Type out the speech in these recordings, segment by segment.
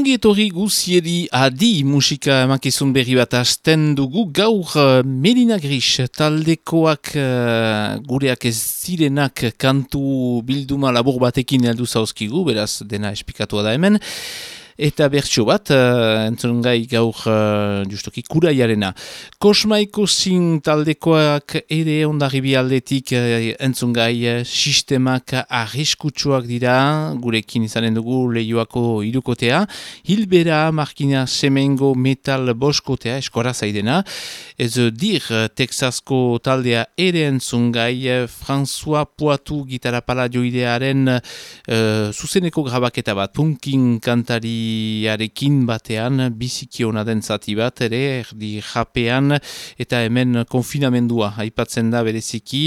Ongi etorri guzieri adi musika emakizun berri bat asten dugu. Gaur uh, Melina Gris taldekoak uh, gureak ez zirenak kantu bilduma labur batekin heldu zauzkigu, beraz dena espikatua da hemen eta bertso bat, uh, entzun gai gaur uh, justoki kuraiarena. Kosmaiko zin taldekoak ere ondarribi aldetik uh, entzun gai sistemak arriskutsuak dira, gurekin izanen dugu lehioako irukotea, hilbera markina semengo metal boskotea eskora zaidena, ez dir Texasko taldea ere entzun gai, François Poitou gitarra paladioidearen uh, zuzeneko grabaketa bat, punkin kantari arekin batean biziki ona den zati bat ere erdi japean eta hemen konfinamendua aipatzen da bereziki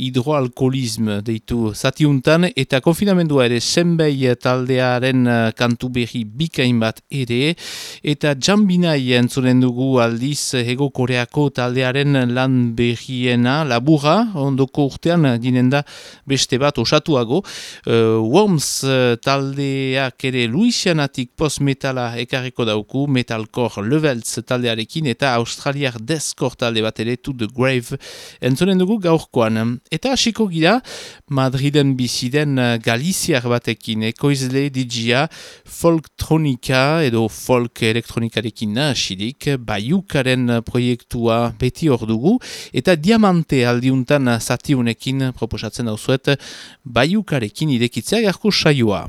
hidroalkoholism deitu zatiuntan eta konfinamendua ere zenbei taldearen kantu berri bikain bat ere eta jambinai entzunen dugu aldiz ego koreako taldearen lan berriena labura ondoko urtean dinen da beste bat osatuago. Uh, Worms taldeak ere Luisianatik post-metala ekarriko dauku, metalcore levels taldearekin eta australiar deathcore talde bat ere to the grave entzonen dugu gaurkoan. Eta hasiko gira, Madriden biziden uh, Galiziar batekin, ekoizle digia folktronika edo folk elektronikarekin hasidik, baiukaren proiektua beti hor dugu, eta diamante aldiuntan zatiunekin proposatzen dauzuet, baiukarekin irekitzea garko saioa.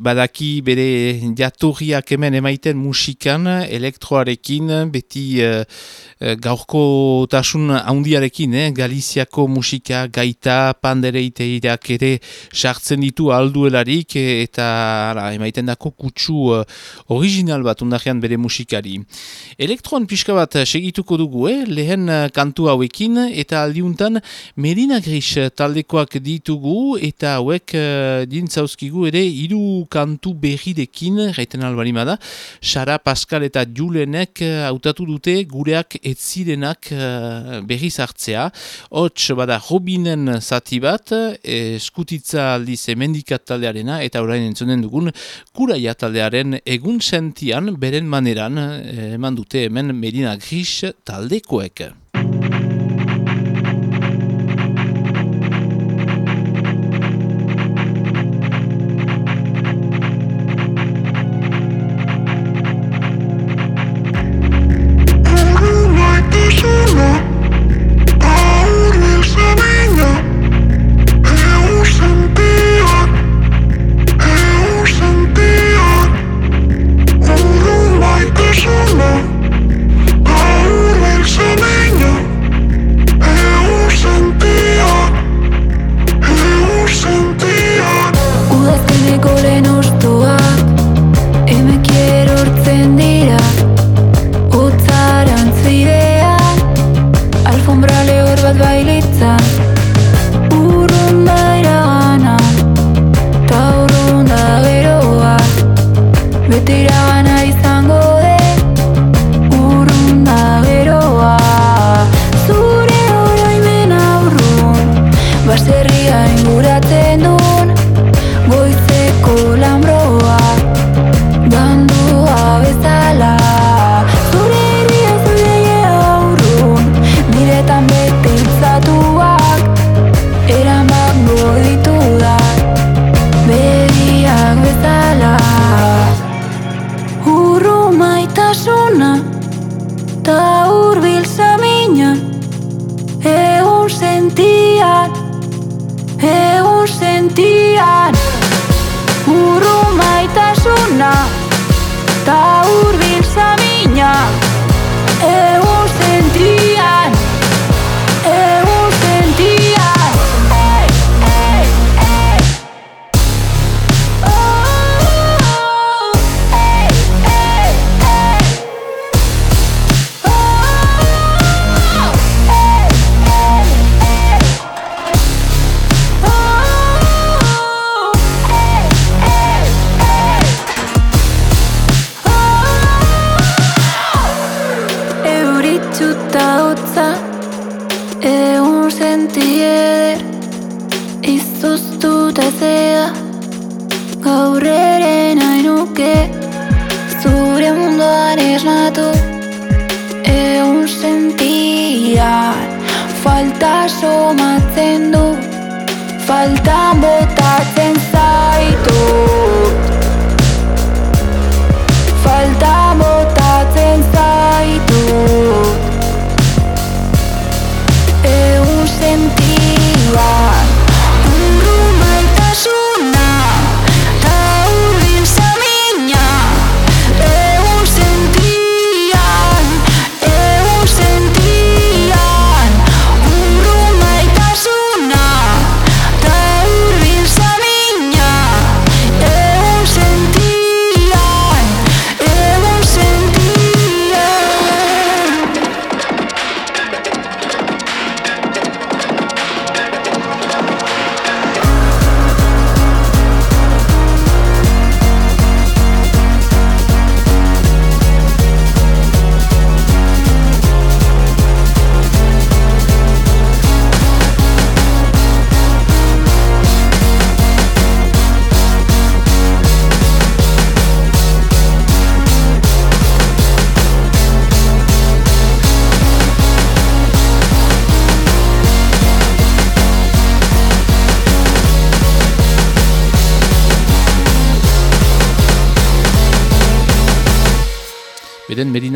Badaki bere jatorriak hemen emaiten musikan elektroarekin beti Eh, gaurko tasun haundiarekin, eh? Galiziako musika, gaita, pandereiteirak ere sartzen ditu alduelarik eh, eta ara, emaiten dako kutsu uh, original bat undarean bere musikari. Elektroan pixka bat segituko dugu, eh? lehen kantu hauekin eta aldiuntan Medina Gris taldekoak ditugu eta hauek uh, dintzauzkigu ere hiru kantu berridekin, reiten albarimada, Sara Pascal eta Julenek hautatu dute gureak ez zirenak uh, berriz hartzea. Hots bada Robinen zati bat, eskutitza aldiz emendikat taldearena, eta orain entzunen dugun kuraia taldearen egun sentian, beren maneran, eh, eman dute hemen Medina Gris taldekoek.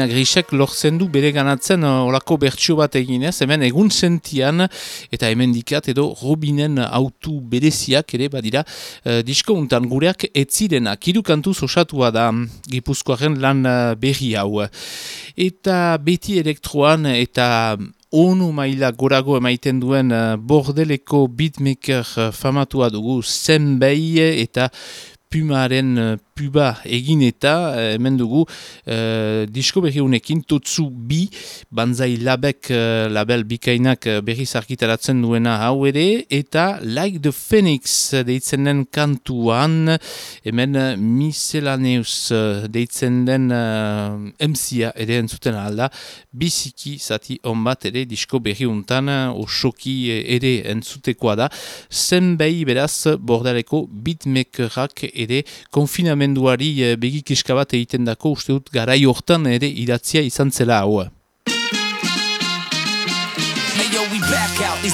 Merina Grisek lortzen du bere ganatzen olako bertsio bat eginez, hemen egun sentian eta hemen dikat edo Robinen autu bereziak ere badira uh, disko untan gureak etzirenak. Hiru kantuz osatua da Gipuzkoaren lan berri hau. Eta beti elektroan eta onu maila gorago emaiten duen bordeleko beatmaker famatua dugu zenbei eta pumaren uh, puba egin eta uh, hemen dugu uh, disko berri honekin tutsu bi banzai labek label bikainak uh, berri zarkitaratzen duena hau ere eta Like the Phoenix deitzen den kantuan hemen uh, miselaneus deitzen den uh, MCA ere entzuten alda biziki zati onbat ere disko berri untan osoki ere entzutekoa da. Zenbei beraz bordaleko beatmakerak ere konfinamenduari eh, begikiska bat egiten dako uste dut garai hortan ere idatzia izan zela hau.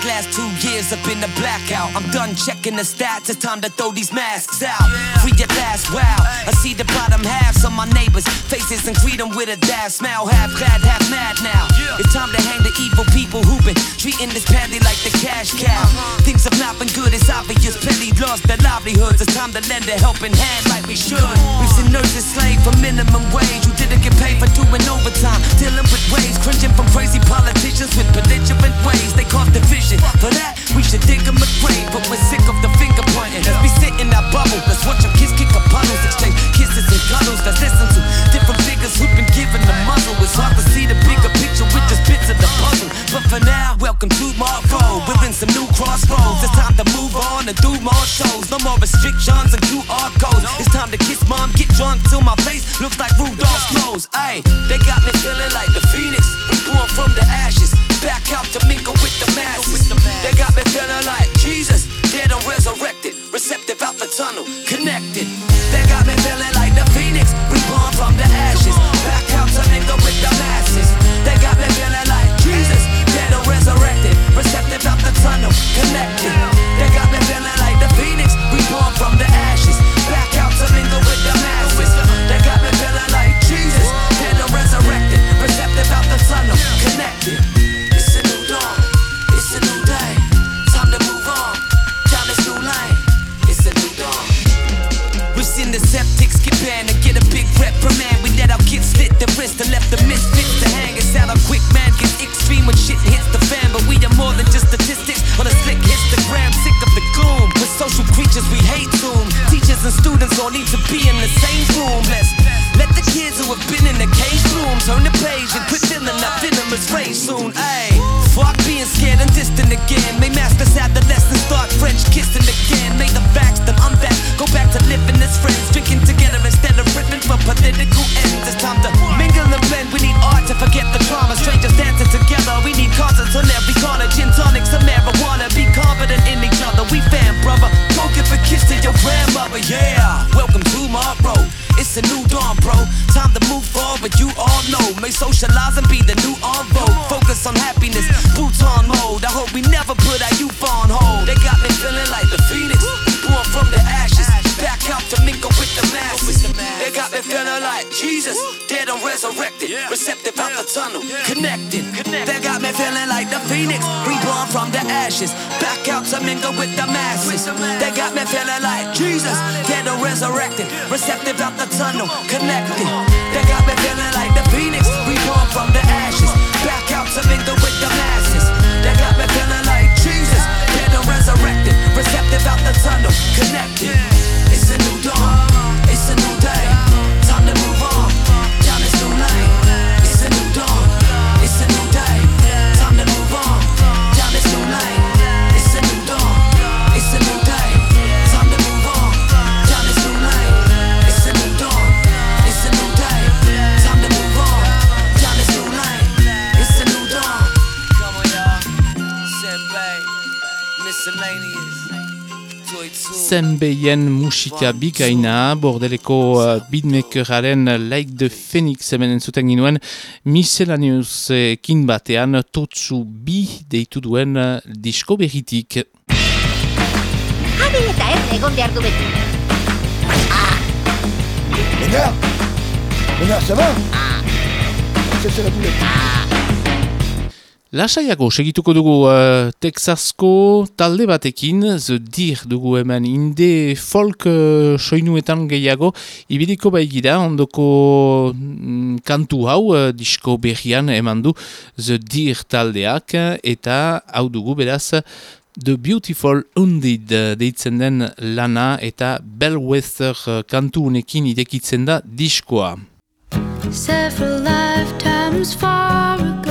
These last two years have been a blackout. I'm done checking the stats. It's time to throw these masks out. Free at last, wow. I see the bottom halves of my neighbors' faces and greet them with a dash smile. Half glad, half mad now. It's time to hang the evil people who've been treating this pandy like the cash cow. Uh-huh. Things have not been good, it's obvious. Plenty lost their livelihoods. It's time to lend a helping hand like we should. We've seen nurses slave for minimum wage who didn't get paid for doing overtime. Dealing with ways, cringing from crazy politicians with belligerent ways. They cause division. For that, we should dig a grave, but we're sick of the finger pointing. Let's be sitting in that bubble. Let's watch them kiss, kick up puddles, exchange kisses and cuddles. Let's listen to different figures who've been given the muzzle. It's hard to see the bigger picture with just bits of the puzzle. But for now, welcome to my road. We're in some new crossroads. It's time to move on and do more shows. No more restrictions and QR codes. It's time to kiss mom, get drunk till my face looks like Rudolph's nose. Ayy, they got me feeling like the phoenix, born from the ashes back out to mingle with the masses. They got me feeling like Jesus, dead and resurrected, receptive out the tunnel, connected. Be in the same room. Let's let the kids who have been in the cage rooms turn the page and tunnel, connected. They got me feeling like the phoenix, reborn from the ashes. Back out to mingle with the masses. They got me feeling like Jesus, and resurrected. Receptive out the tunnel, connected. Zenbeien musika bikaina, bordeleko uh, beatmakeraren Like the Phoenix hemen entzuten ginuen, miscellaneous ekin batean totsu bi deitu duen uh, disko berritik. Habil eta ez egon behar du beti. Ah! Venga! Venga, ça va? Ah! Lasaiago segituko dugu uh, Texasko talde batekin, The Deer dugu hemen inde folk uh, soinuetan gehiago, ibiliko baigira ondoko mm, kantu hau uh, disko berrian eman du The Deer taldeak eta hau dugu beraz The Beautiful Undid deitzen den lana eta Bellwether kantu unekin idekitzen da diskoa. Several lifetimes far ago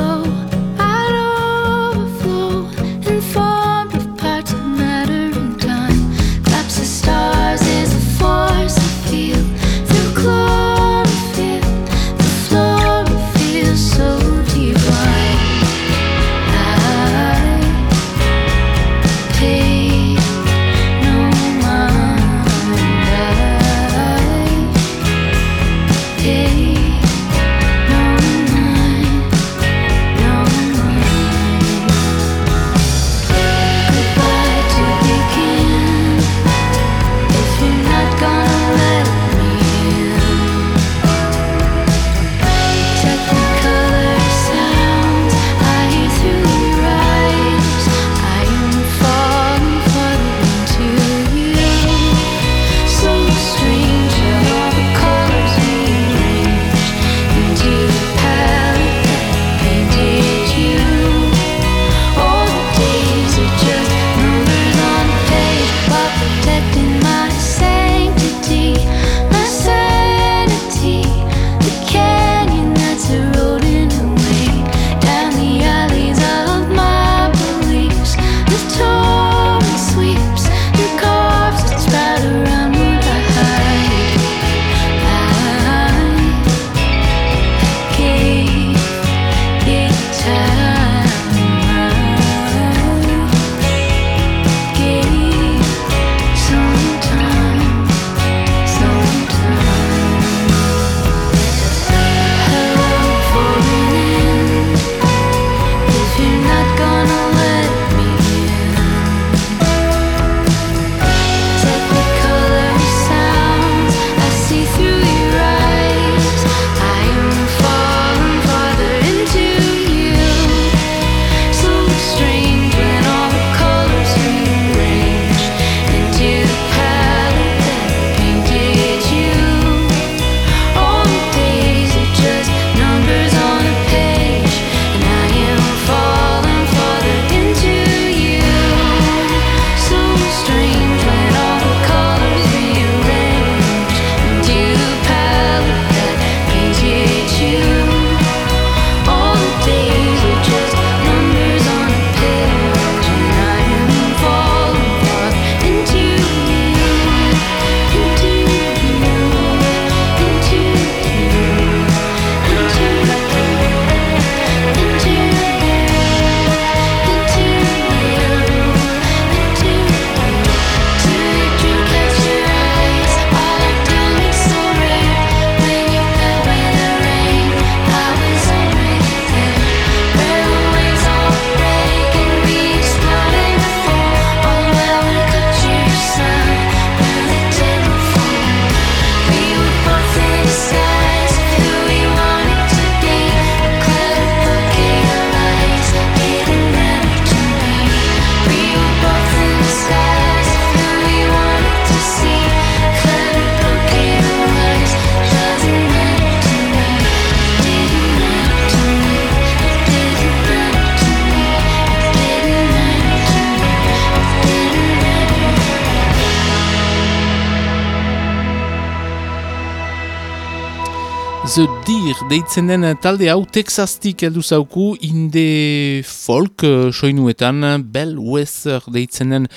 deitzen den talde hau Texastik heldu zauku inde folk uh, soinuetan Bellwether deitzen den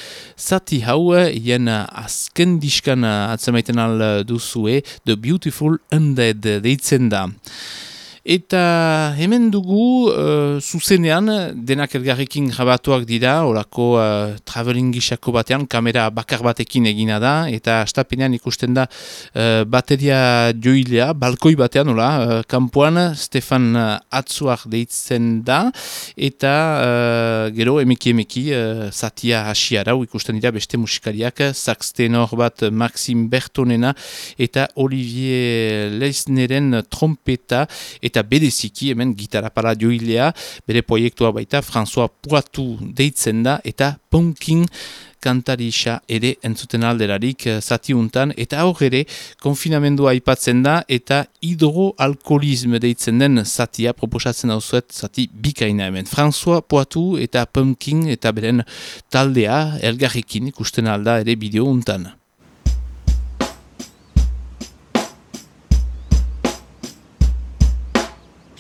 zati hau jen azken diskan atzemaiten al duzue The Beautiful Undead deitzen da. Eta hemen dugu uh, zuzenean denak elgarrekin jabatuak dira, orako uh, traveling gisako batean, kamera bakar batekin egina da, eta astapenean ikusten da uh, bateria joilea, balkoi batean, ola, uh, kampuan Stefan Atzuak deitzen da, eta uh, gero emeki emeki uh, zatia hasiarau ikusten dira beste musikariak, sax tenor bat Maxim Bertonena, eta Olivier Leisneren trompeta, eta eta bereziki hemen gitarra para joilea, bere proiektua baita François Poitou deitzen da eta Punkin kantarisa ere entzuten alderarik uh, zati untan, eta hor ere konfinamendua aipatzen da eta hidroalkoholizm deitzen den zatia proposatzen dauzuet zati bikaina hemen. François Poitou eta Pumpkin eta beren taldea elgarrekin ikusten alda ere bideo untan.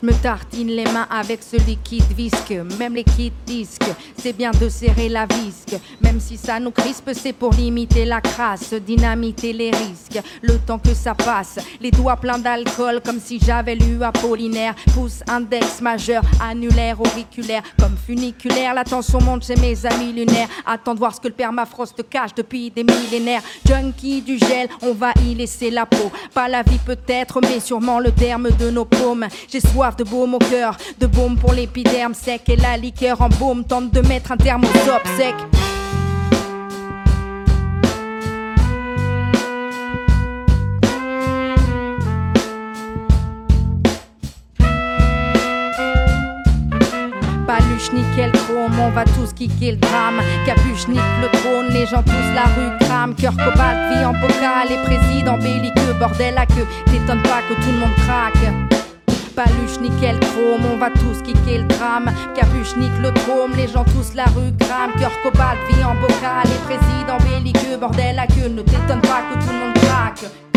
Je me tartine les mains avec ce liquide visque. Même les kits disques, c'est bien de serrer la visque. Même si ça nous crispe, c'est pour limiter la crasse, dynamiter les risques. Le temps que ça passe, les doigts pleins d'alcool, comme si j'avais lu Apollinaire. Pouce index majeur, annulaire, auriculaire, comme funiculaire. La tension monte chez mes amis lunaires. Attends de voir ce que le permafrost cache depuis des millénaires. Junkie du gel, on va y laisser la peau. Pas la vie peut-être, mais sûrement le terme de nos paumes. J'ai soif de baume au cœur, de baume pour l'épiderme sec et la liqueur en baume tente de mettre un terme au top sec. Paluche, nickel, chrome, on va tous kicker le drame. Capuche, nique le trône, les gens tous la rue crame. Cœur cobalt, vie en bocal, les présidents belliqueux, bordel à queue. T'étonne pas que tout le monde craque. Paluche, nickel, chrome, on va tous kicker le drame. Capuche, nique le trôme, les gens tous la rue crame. Cœur cobalt, vie en bocal, les présidents belliqueux, bordel à queue. Ne t'étonne pas que tout le monde craque.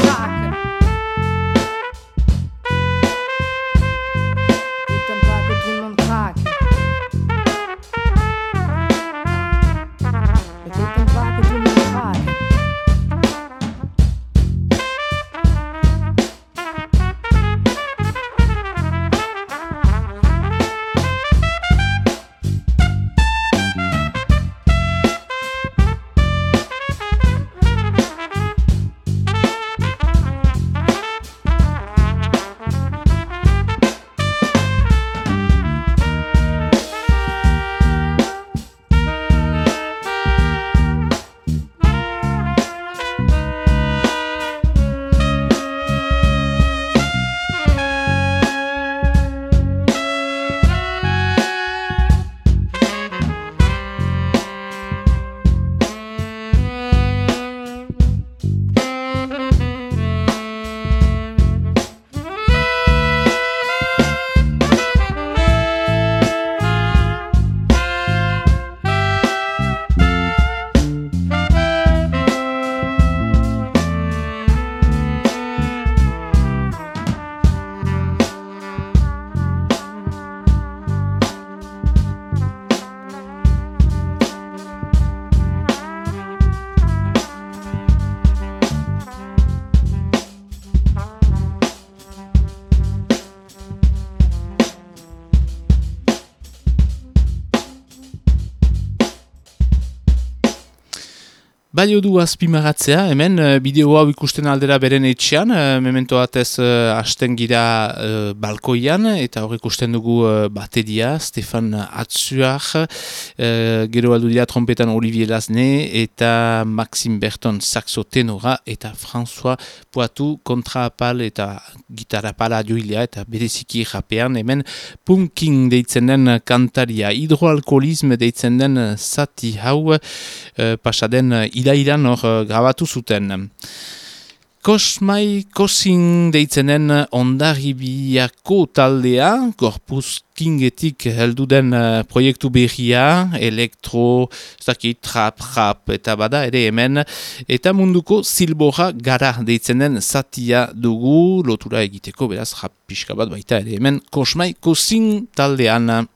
Balio du azpimaratzea, hemen uh, bideo hau ikusten aldera beren etxean, uh, memento batez uh, gira uh, balkoian, eta hor ikusten dugu uh, bateria, Stefan Atsuar, uh, gero aldu dira trompetan Olivier Lasne, eta Maxim Berton saxo tenora, eta François Poitou kontraapal eta gitarapala joilea, eta bereziki rapean, hemen punking deitzen den kantaria, hidroalkoholizm deitzen den zati hau, uh, pasaden irairan hor uh, grabatu zuten. Kosmai Kosin deitzenen ondarribiako taldea, Corpus Kingetik helduden uh, proiektu berria, elektro, zaki, trap, rap, eta bada ere hemen, eta munduko zilbora gara deitzenen zatia dugu, lotura egiteko, beraz, rap pixka bat baita ere hemen, Kosmai Kosin taldean.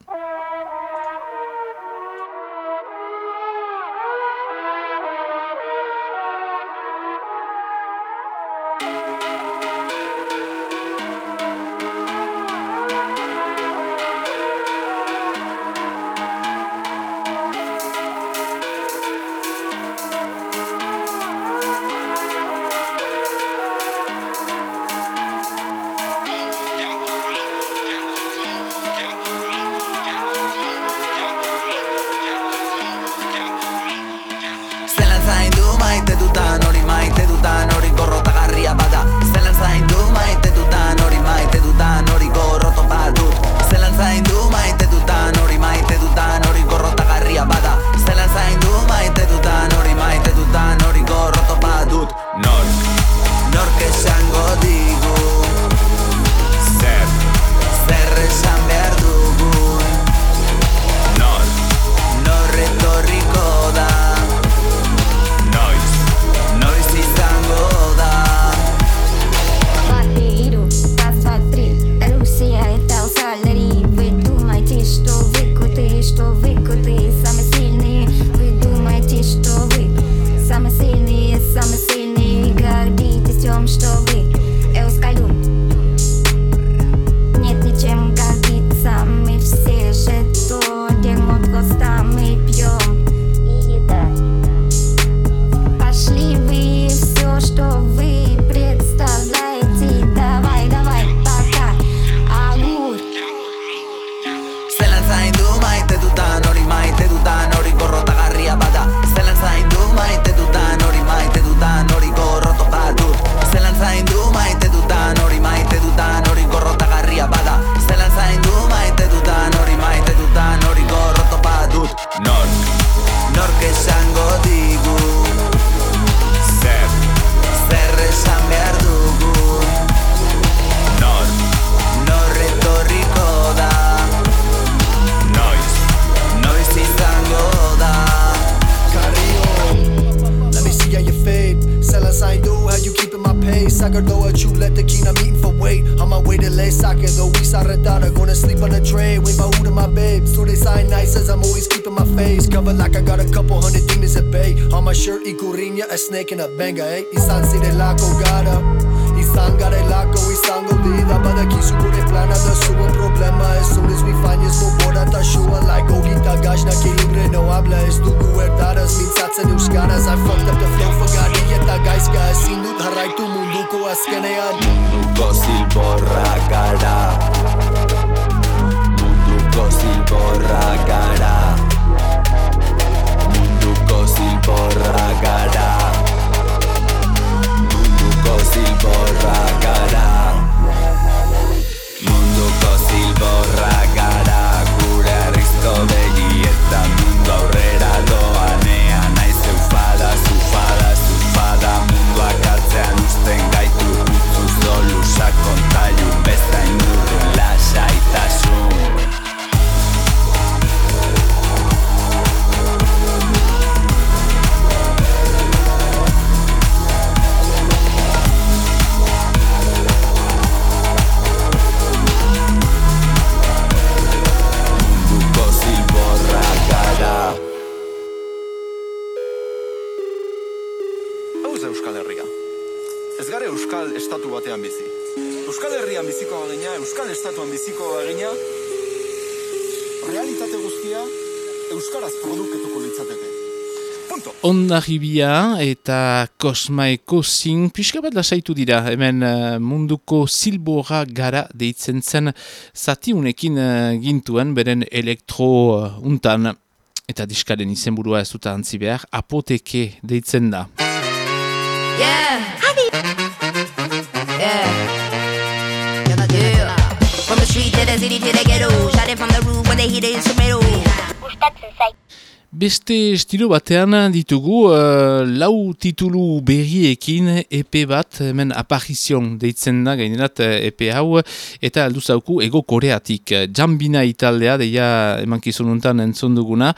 Ondarribia eta Kosmaeko zin pixka bat lasaitu dira. Hemen eh, munduko zilbora gara deitzen zen zatiunekin uh, gintuen beren elektro uh, untan. Eta diskaren izenburua ez dut antzi behar, apoteke deitzen da. Yeah. Yeah. Yeah. From the street to the city to the ghetto. Shot it from the roof when they hit the instrumental. Beste estilo batean ditugu uh, lau titulu berriekin EP bat, hemen aparizion deitzen da gainerat EP hau, eta aldu zauku ego koreatik. Jambina italdea, deia emankizun untan entzun duguna.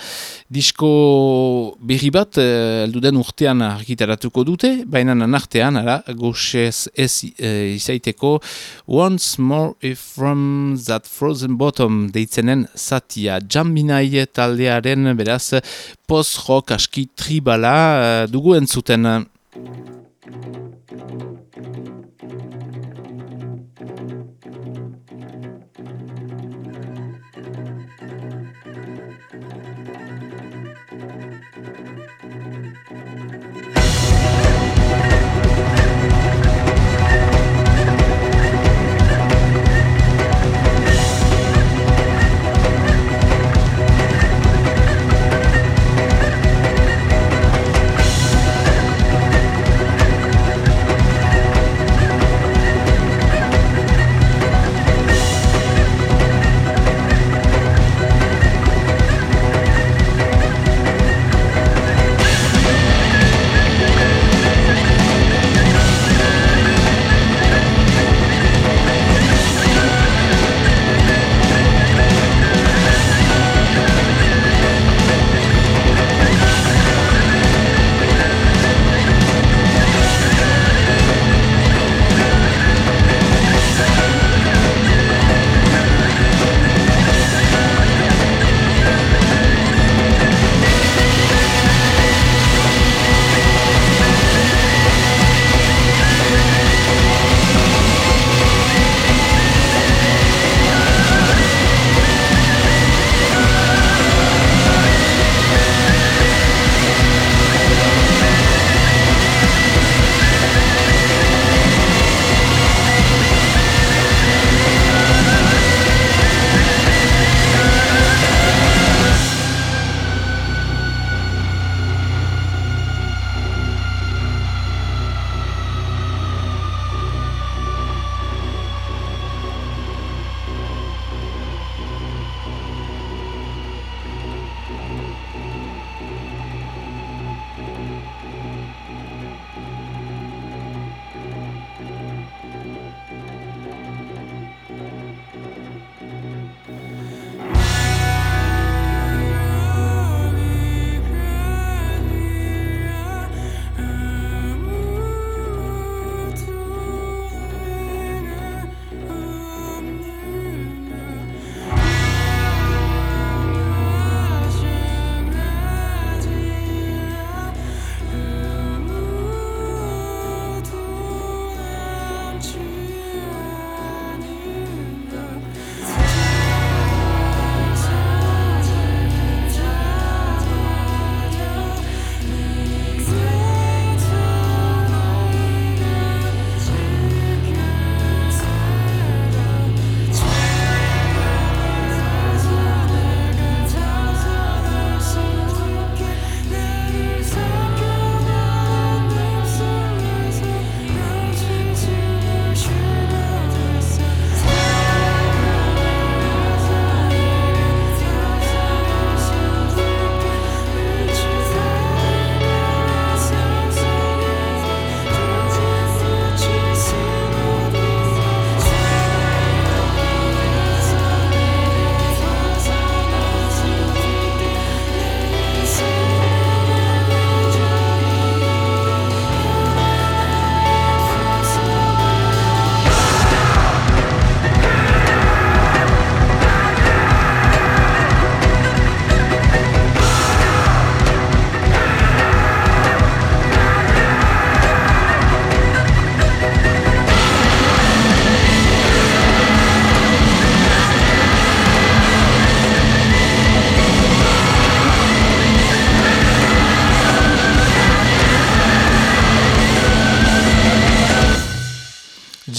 Disko berri bat, aldu den urtean argitaratuko dute, baina nanartean, ara, goxez ez uh, izaiteko, Once More From That Frozen Bottom deitzenen zatia. Jambinai taldearen beraz, post-rock aski tribala uh, dugu entzuten.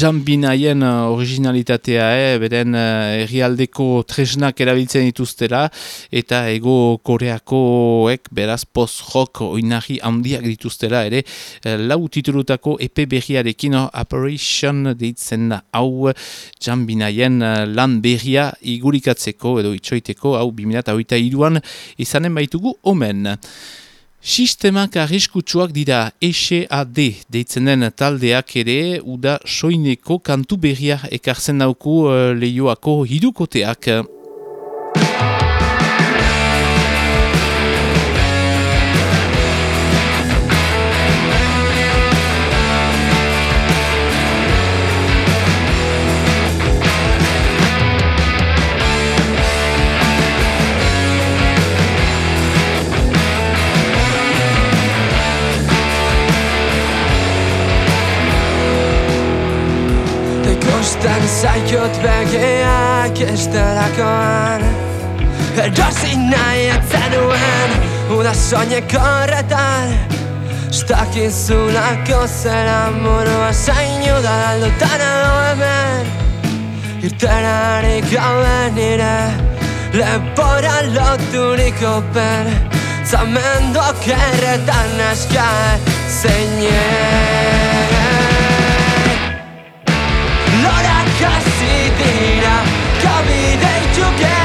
Jambinaien originalitatea, eh, beren herrialdeko tresnak erabiltzen dituztela, eta ego koreakoek beraz post-rock oinari handiak dituztela, ere lau titulutako EP berriarekin Operation deitzen da hau jambinaien lan berria igurikatzeko edo itxoiteko hau 2008 iruan izanen baitugu omen. Sistemak arriskutsuak dira SAD deitzen den taldeak ere uda soineko kantu berria ekartzen dauku uh, lehioako hidukoteak. Ikusten zaiot begiak esterakoan Erosi nahi etzenuen Uda soñeko horretan Stakizulako zera morua zainu da aldutan edo hemen Irterarik gauen nire Lepora loturiko pen Zamendoak erretan eskar Zeinen Kabide genuen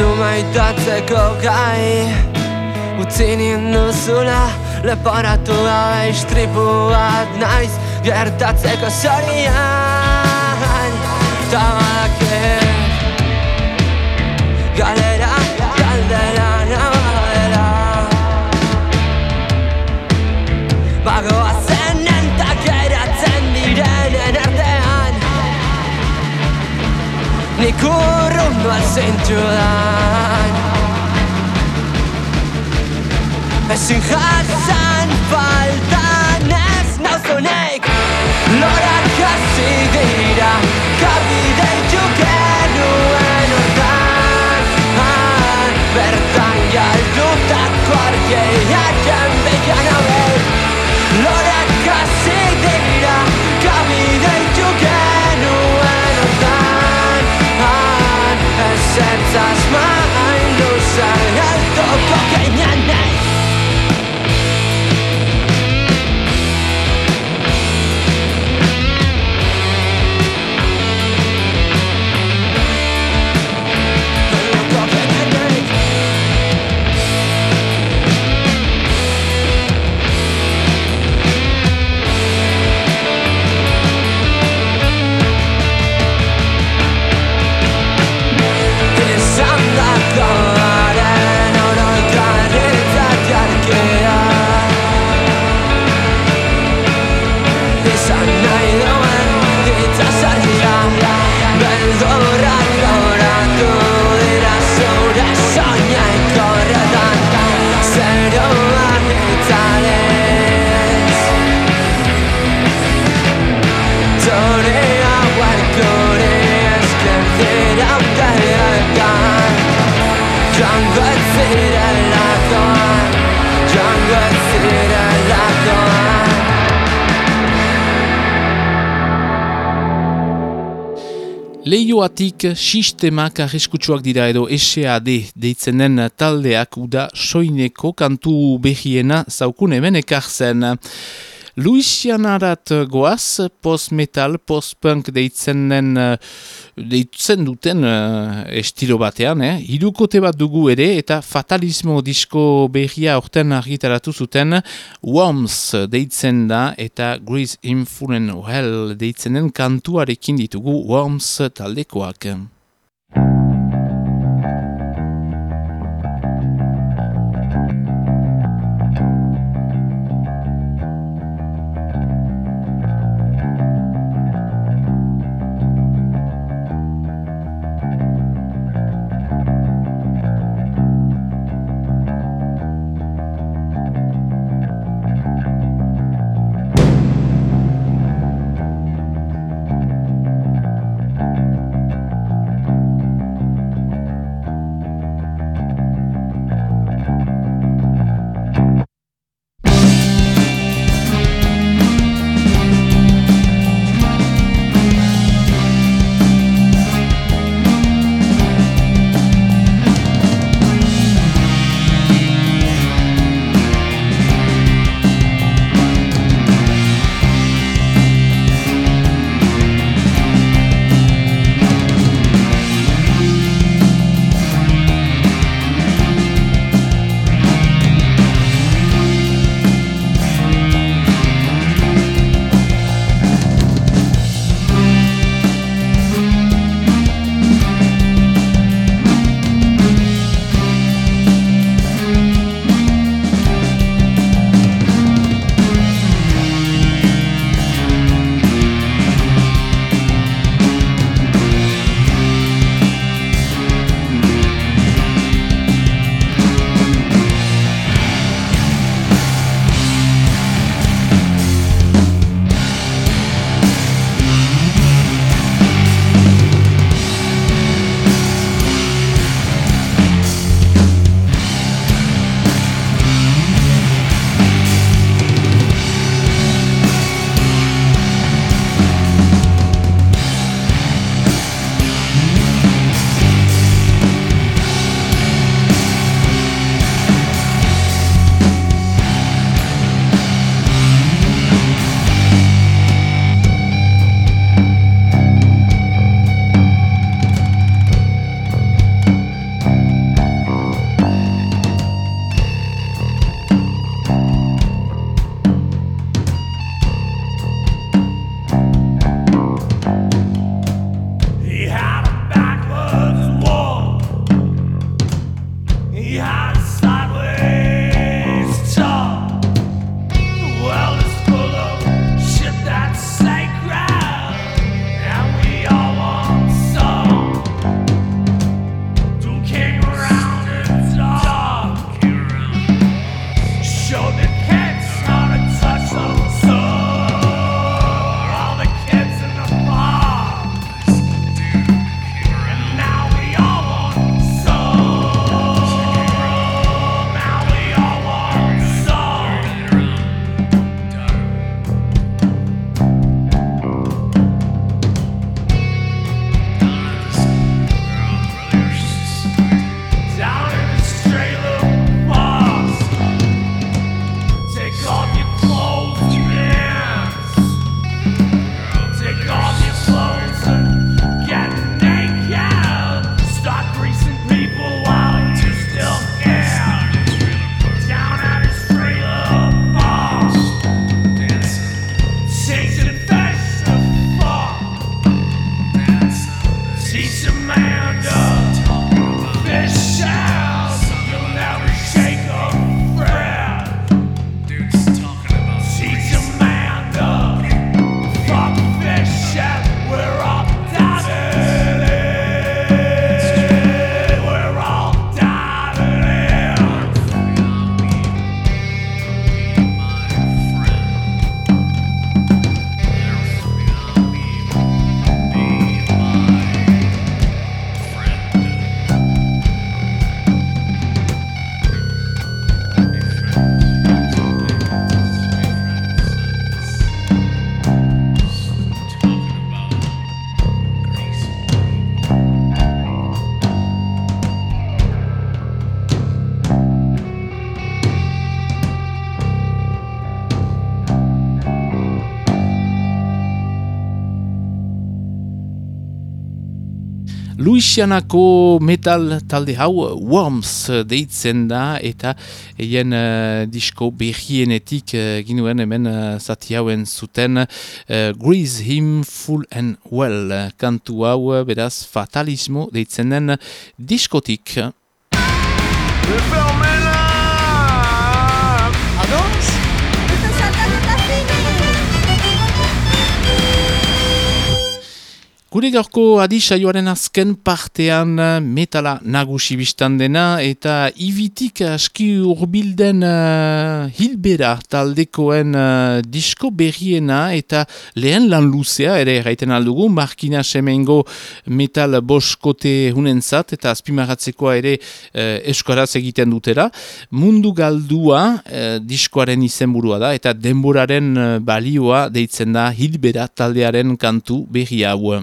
Zumaitatzeko gai Utsi ninduzula leporatu gabe istripu bat naiz Gertatzeko zorian Tabake Galera, galdera Bagoa Nik urrun duan zintxudan Ezin jatzen faltan ez nauzunik Lorak hasi dira Kabide genuen ordan Bertan galdutako argeiaren began abel Lorak hasi Leioatik sistemak arriskutsuak dira edo SAD deitzen den taldeak uda soineko kantu behiena zaukun hemen ekartzen. Louisianarat goaz, post-metal, post-punk deitzen den, uh, deitzen duten uh, estilo batean, eh? Hirukote bat dugu ere, eta fatalismo disko berria orten argitaratu zuten, Worms deitzen da, eta Grease Infuren Hell deitzen den kantuarekin ditugu Worms taldekoak. Luisianako metal talde hau Worms deitzen da eta eien uh, disko berrienetik uh, ginuen hemen uh, zati hauen zuten uh, Grease Him Full and Well kantu hau beraz fatalismo deitzen den diskotik. Gure gaurko adisaioaren azken partean eh, metala nagusi biztan dena eta ibitik aski urbilden uh, hilbera taldekoen uh, disko berriena eta lehen lan luzea ere gaiten aldugu markina semengo metal boskote hunentzat eta azpimaratzekoa ere uh, eskoraz egiten dutera. Mundu galdua uh, diskoaren izenburua da eta denboraren balioa deitzen da hilbera taldearen kantu berri hau.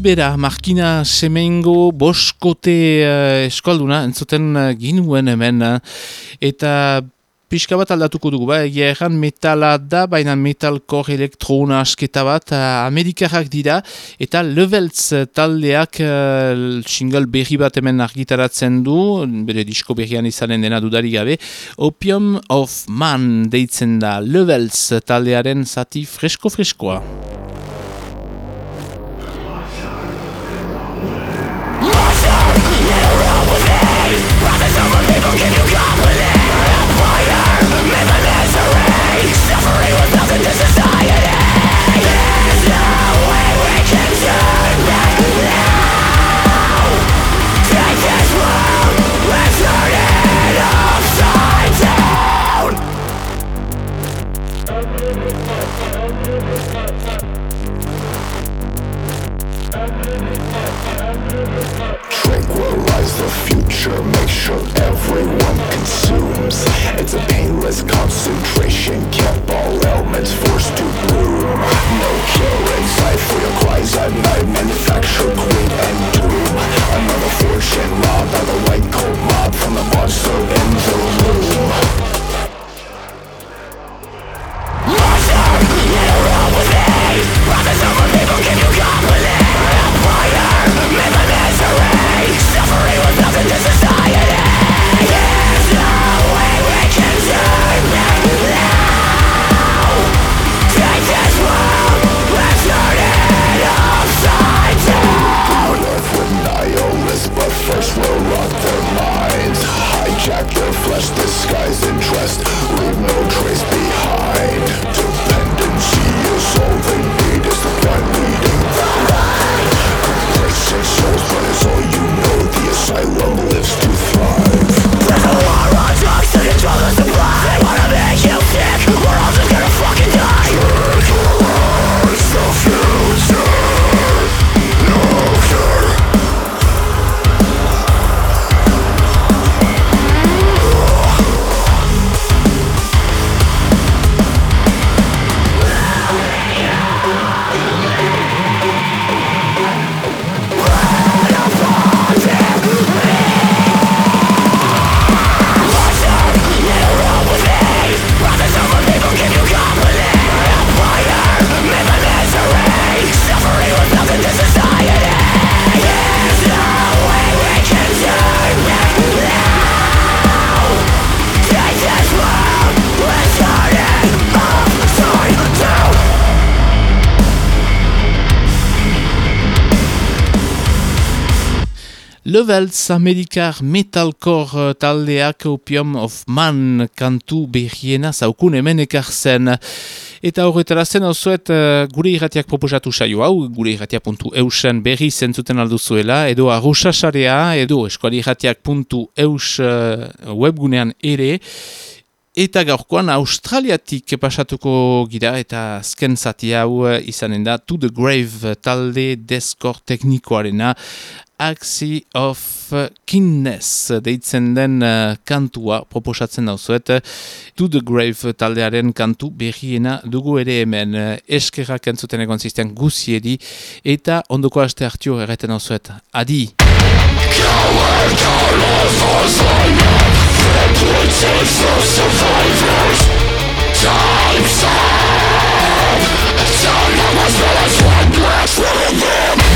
Hilbera, Markina Semengo, Boskote uh, eskalduna, entzuten uh, ginuen hemen, eta pixka bat aldatuko dugu, ba? egia erran metala da, baina metalkor elektrona asketa bat, uh, amerikarrak dira, eta Levels taldeak uh, single berri bat hemen argitaratzen du, bere disko berrian izanen dena dudari gabe, Opium of Man deitzen da Levels taldearen zati fresko-freskoa. Future, make sure everyone consumes. It's a painless concentration, kept all elements forced to bloom. No cure inside for your cries at night, manufacture greed and doom. Another fortune robbed by the white coat mob from the monster in the room will rot their minds Hijack their flesh, disguise in dress Leave no trace behind. Dependency is all they need. Is the blind leading. The way Complacent souls, but it's all you know. The asylum lives Levels Amerikar Metalcore taldeak Opium of Man kantu berriena zaukun hemen ekartzen. Eta horretara zen osoet uh, gure irratiak proposatu saio hau, gure irratia.eusen berri zentzuten alduzuela, edo arrosasarea, edo eskuali irratiak.eus uh, webgunean ere, Eta gaurkoan Australiatik pasatuko gira eta azken zati hau izanen da To The Grave talde deskor teknikoarena Axi of Kinness deitzen den uh, kantua proposatzen dauzuet To The Grave taldearen kantu berriena dugu ere hemen uh, eskerrak entzuten egon zizten guziedi eta ondoko aste hartio erreten dauzuet Adi! Time's up Time well as one blast from them